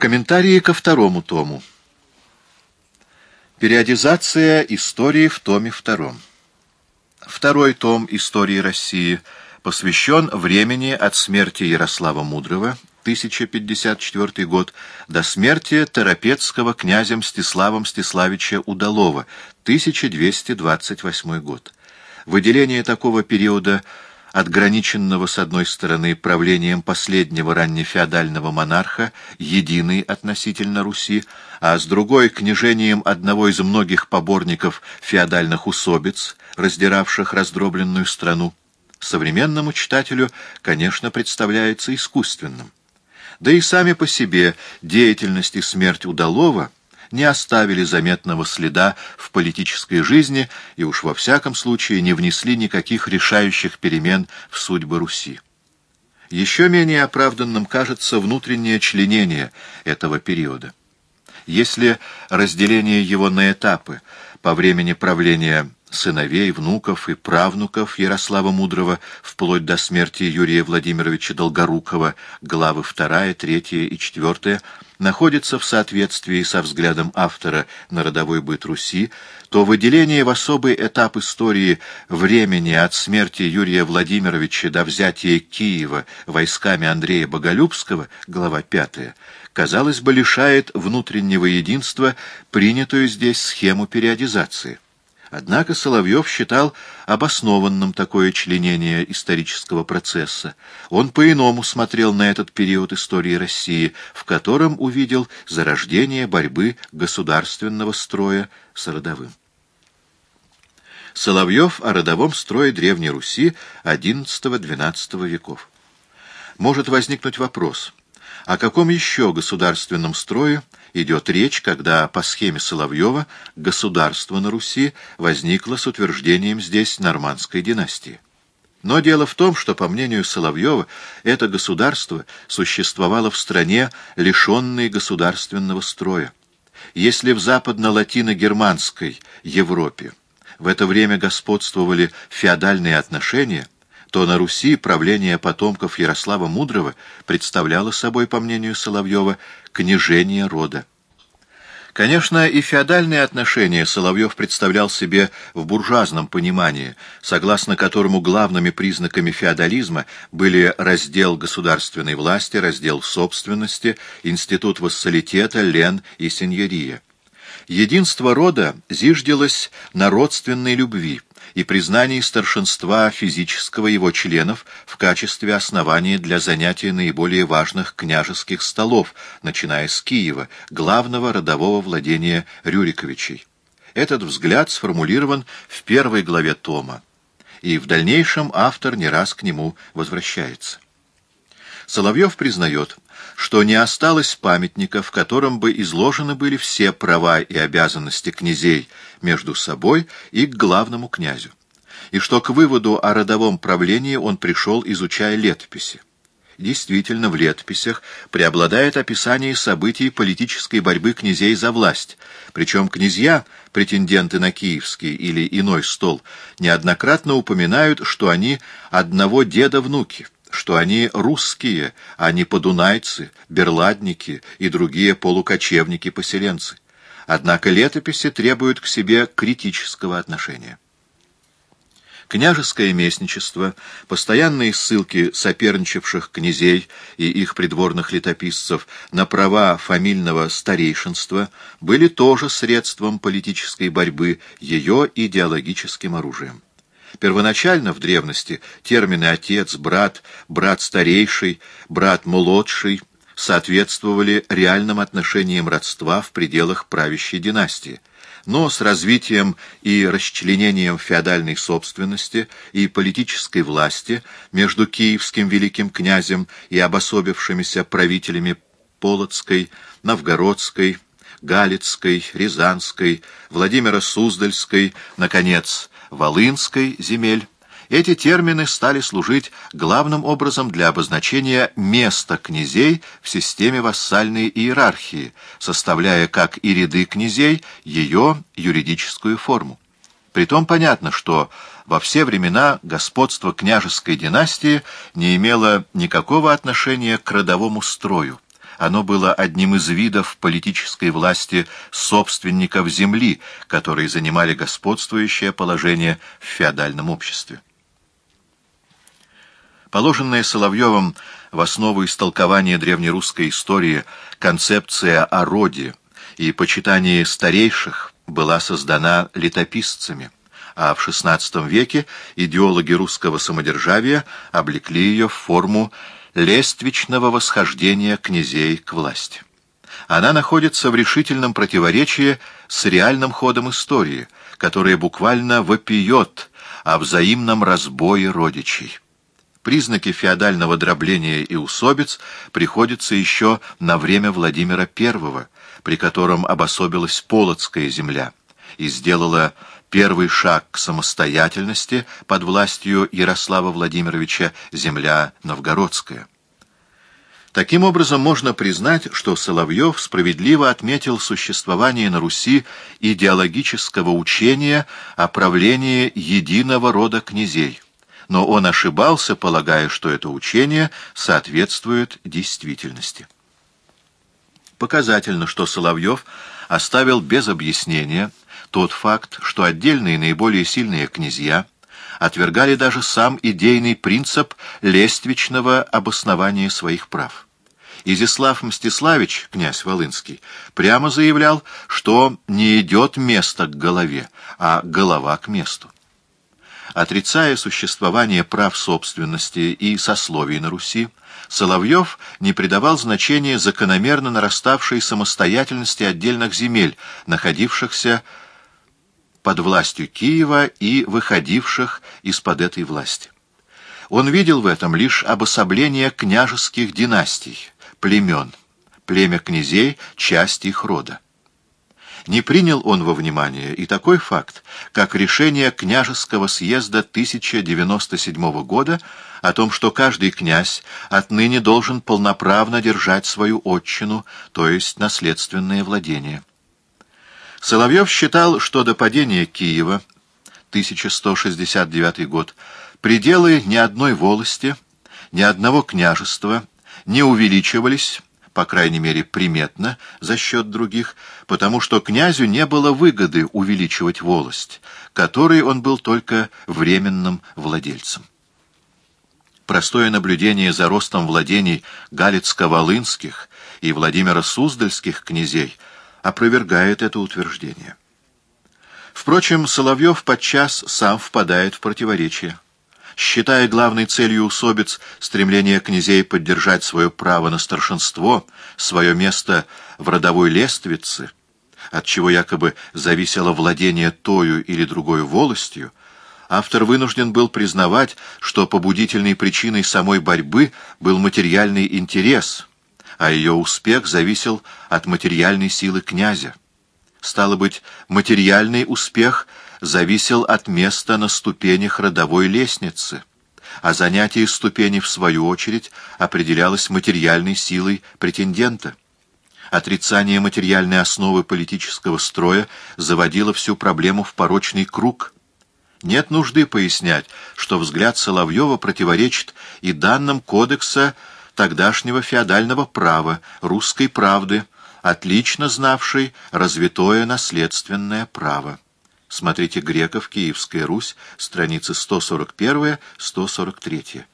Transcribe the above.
Комментарии ко второму тому. Периодизация истории в томе втором. Второй том истории России посвящен времени от смерти Ярослава Мудрого, 1054 год, до смерти Торопецкого князя Мстислава Мстиславича Удалова, 1228 год. Выделение такого периода – отграниченного с одной стороны правлением последнего раннефеодального монарха, единый относительно Руси, а с другой — княжением одного из многих поборников феодальных усобиц, раздиравших раздробленную страну, современному читателю, конечно, представляется искусственным. Да и сами по себе деятельность и смерть Удалова — не оставили заметного следа в политической жизни и уж во всяком случае не внесли никаких решающих перемен в судьбы Руси. Еще менее оправданным кажется внутреннее членение этого периода. Если разделение его на этапы по времени правления сыновей, внуков и правнуков Ярослава Мудрого вплоть до смерти Юрия Владимировича Долгорукова, главы 2, 3 и 4, находится в соответствии со взглядом автора на родовой быт Руси, то выделение в особый этап истории времени от смерти Юрия Владимировича до взятия Киева войсками Андрея Боголюбского, глава 5, казалось бы, лишает внутреннего единства принятую здесь схему периодизации. Однако Соловьев считал обоснованным такое членение исторического процесса. Он по-иному смотрел на этот период истории России, в котором увидел зарождение борьбы государственного строя с родовым. Соловьев о родовом строе Древней Руси XI-XII веков. Может возникнуть вопрос, о каком еще государственном строе идет речь, когда по схеме Соловьева государство на Руси возникло с утверждением здесь нормандской династии. Но дело в том, что, по мнению Соловьева, это государство существовало в стране, лишенной государственного строя. Если в западно-латино-германской Европе в это время господствовали феодальные отношения – то на Руси правление потомков Ярослава Мудрого представляло собой, по мнению Соловьева, княжение рода. Конечно, и феодальные отношения Соловьев представлял себе в буржуазном понимании, согласно которому главными признаками феодализма были раздел государственной власти, раздел собственности, институт вассалитета, лен и сеньория. Единство рода зиждилось на родственной любви – и признании старшинства физического его членов в качестве основания для занятия наиболее важных княжеских столов, начиная с Киева, главного родового владения Рюриковичей. Этот взгляд сформулирован в первой главе тома, и в дальнейшем автор не раз к нему возвращается. Соловьев признает, что не осталось памятника, в котором бы изложены были все права и обязанности князей между собой и к главному князю, и что к выводу о родовом правлении он пришел, изучая летописи. Действительно, в летописях преобладает описание событий политической борьбы князей за власть, причем князья, претенденты на киевский или иной стол, неоднократно упоминают, что они одного деда внуки — что они русские, а не подунайцы, берладники и другие полукочевники-поселенцы. Однако летописи требуют к себе критического отношения. Княжеское местничество, постоянные ссылки соперничавших князей и их придворных летописцев на права фамильного старейшинства были тоже средством политической борьбы, ее идеологическим оружием. Первоначально в древности термины «отец», «брат», «брат старейший», «брат младший» соответствовали реальным отношениям родства в пределах правящей династии. Но с развитием и расчленением феодальной собственности и политической власти между киевским великим князем и обособившимися правителями Полоцкой, Новгородской, Галицкой, Рязанской, Владимира Суздальской, наконец, Волынской земель, эти термины стали служить главным образом для обозначения места князей в системе вассальной иерархии, составляя, как и ряды князей, ее юридическую форму. Притом понятно, что во все времена господство княжеской династии не имело никакого отношения к родовому строю, оно было одним из видов политической власти собственников земли, которые занимали господствующее положение в феодальном обществе. Положенная Соловьевым в основу истолкования древнерусской истории концепция о роде и почитании старейших была создана летописцами, а в XVI веке идеологи русского самодержавия облекли ее в форму лествичного восхождения князей к власти. Она находится в решительном противоречии с реальным ходом истории, которая буквально вопиет о взаимном разбое родичей. Признаки феодального дробления и усобиц приходятся еще на время Владимира I, при котором обособилась Полоцкая земля и сделала первый шаг к самостоятельности под властью Ярослава Владимировича земля Новгородская. Таким образом, можно признать, что Соловьев справедливо отметил существование на Руси идеологического учения о правлении единого рода князей. Но он ошибался, полагая, что это учение соответствует действительности. Показательно, что Соловьев оставил без объяснения тот факт, что отдельные наиболее сильные князья отвергали даже сам идейный принцип лествичного обоснования своих прав. Изяслав Мстиславич, князь Волынский, прямо заявлял, что не идет место к голове, а голова к месту. Отрицая существование прав собственности и сословий на Руси, Соловьев не придавал значения закономерно нараставшей самостоятельности отдельных земель, находившихся под властью Киева и выходивших из-под этой власти. Он видел в этом лишь обособление княжеских династий, племен, племя князей, часть их рода. Не принял он во внимание и такой факт, как решение княжеского съезда 1097 года о том, что каждый князь отныне должен полноправно держать свою отчину, то есть наследственное владение. Соловьев считал, что до падения Киева, 1169 год, пределы ни одной волости, ни одного княжества не увеличивались, по крайней мере приметно, за счет других, потому что князю не было выгоды увеличивать волость, которой он был только временным владельцем. Простое наблюдение за ростом владений Галицко-Волынских и Владимира-Суздальских князей – опровергает это утверждение. Впрочем, Соловьев подчас сам впадает в противоречие. Считая главной целью усобиц стремление князей поддержать свое право на старшинство, свое место в родовой лествице, от чего якобы зависело владение тою или другой волостью, автор вынужден был признавать, что побудительной причиной самой борьбы был материальный интерес – а ее успех зависел от материальной силы князя. Стало быть, материальный успех зависел от места на ступенях родовой лестницы, а занятие ступени, в свою очередь, определялось материальной силой претендента. Отрицание материальной основы политического строя заводило всю проблему в порочный круг. Нет нужды пояснять, что взгляд Соловьева противоречит и данным кодекса тогдашнего феодального права, русской правды, отлично знавшей развитое наследственное право. Смотрите Греков, Киевская Русь, страницы 141-143.